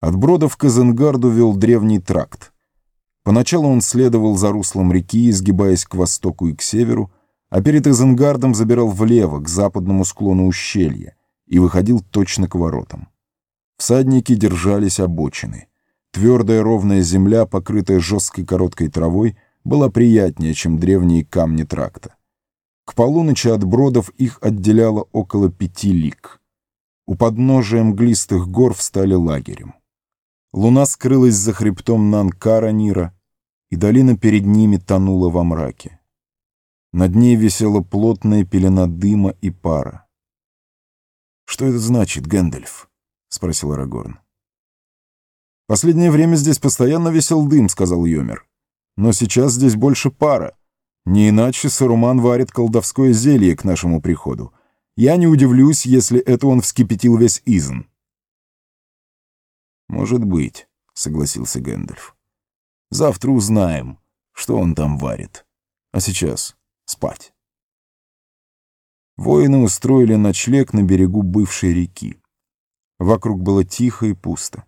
От Бродов к Изенгарду вел древний тракт. Поначалу он следовал за руслом реки, изгибаясь к востоку и к северу, а перед Изенгардом забирал влево, к западному склону ущелья, и выходил точно к воротам. Всадники держались обочины. Твердая ровная земля, покрытая жесткой короткой травой, была приятнее, чем древние камни тракта. К полуночи от бродов их отделяло около пяти лиг. У подножия мглистых гор встали лагерем. Луна скрылась за хребтом Нанкара-Нира, и долина перед ними тонула во мраке. Над ней висела плотная пелена дыма и пара. «Что это значит, Гэндальф?» — спросил Арагорн. «Последнее время здесь постоянно висел дым», — сказал Йомер. «Но сейчас здесь больше пара. Не иначе Саруман варит колдовское зелье к нашему приходу. Я не удивлюсь, если это он вскипятил весь Изн». «Может быть», — согласился Гэндальф. «Завтра узнаем, что он там варит. А сейчас спать». Воины устроили ночлег на берегу бывшей реки. Вокруг было тихо и пусто.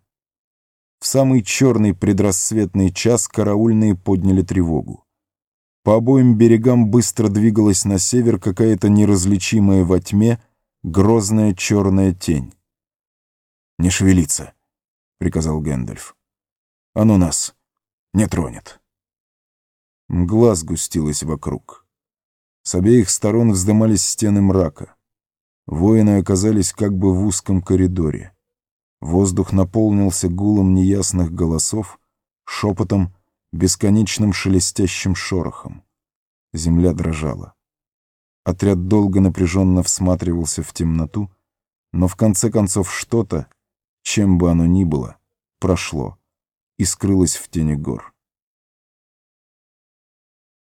В самый черный предрассветный час караульные подняли тревогу. По обоим берегам быстро двигалась на север какая-то неразличимая во тьме грозная черная тень. «Не шевелиться!» — приказал Гэндальф. «Оно нас не тронет». Мгла сгустилась вокруг. С обеих сторон вздымались стены мрака. Воины оказались как бы в узком коридоре. Воздух наполнился гулом неясных голосов, шепотом, бесконечным шелестящим шорохом. Земля дрожала. Отряд долго напряженно всматривался в темноту, но в конце концов что-то, чем бы оно ни было, прошло и скрылось в тени гор.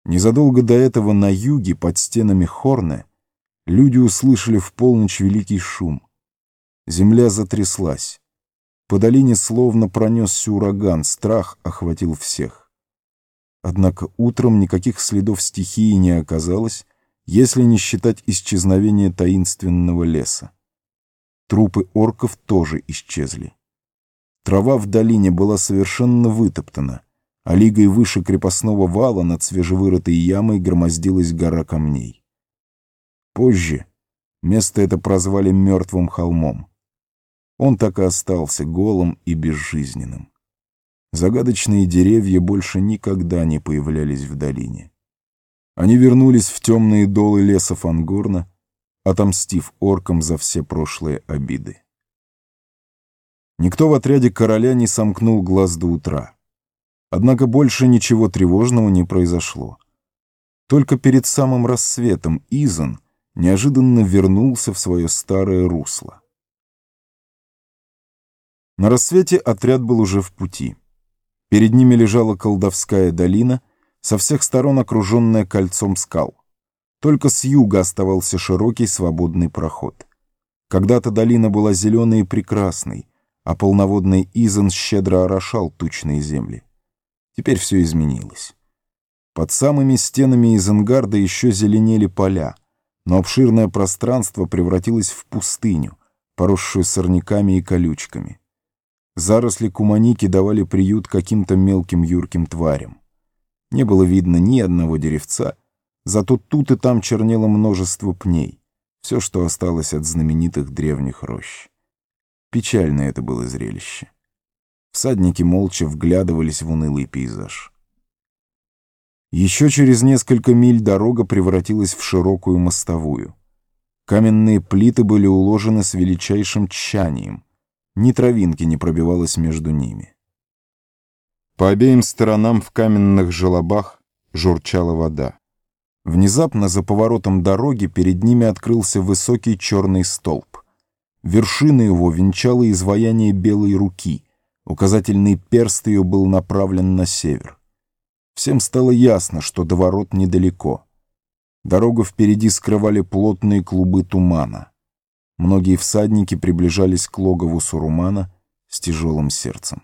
Незадолго до этого на юге, под стенами Хорне, люди услышали в полночь великий шум. Земля затряслась. По долине словно пронесся ураган, страх охватил всех. Однако утром никаких следов стихии не оказалось, если не считать исчезновения таинственного леса. Трупы орков тоже исчезли. Трава в долине была совершенно вытоптана, а лигой выше крепостного вала над свежевырытой ямой громоздилась гора камней. Позже место это прозвали Мертвым холмом. Он так и остался голым и безжизненным. Загадочные деревья больше никогда не появлялись в долине. Они вернулись в темные долы леса Фангорна, отомстив оркам за все прошлые обиды. Никто в отряде короля не сомкнул глаз до утра. Однако больше ничего тревожного не произошло. Только перед самым рассветом Изан неожиданно вернулся в свое старое русло. На рассвете отряд был уже в пути. Перед ними лежала колдовская долина, со всех сторон окруженная кольцом скал. Только с юга оставался широкий свободный проход. Когда-то долина была зеленой и прекрасной, а полноводный Изен щедро орошал тучные земли. Теперь все изменилось. Под самыми стенами Изенгарда еще зеленели поля, но обширное пространство превратилось в пустыню, поросшую сорняками и колючками. Заросли куманики давали приют каким-то мелким юрким тварям. Не было видно ни одного деревца, Зато тут и там чернело множество пней. Все, что осталось от знаменитых древних рощ. Печальное это было зрелище. Всадники молча вглядывались в унылый пейзаж. Еще через несколько миль дорога превратилась в широкую мостовую. Каменные плиты были уложены с величайшим тщанием. Ни травинки не пробивалось между ними. По обеим сторонам в каменных желобах журчала вода. Внезапно за поворотом дороги перед ними открылся высокий черный столб. Вершина его венчала изваяние белой руки. Указательный перст ее был направлен на север. Всем стало ясно, что до ворот недалеко. Дорогу впереди скрывали плотные клубы тумана. Многие всадники приближались к логову Сурумана с тяжелым сердцем.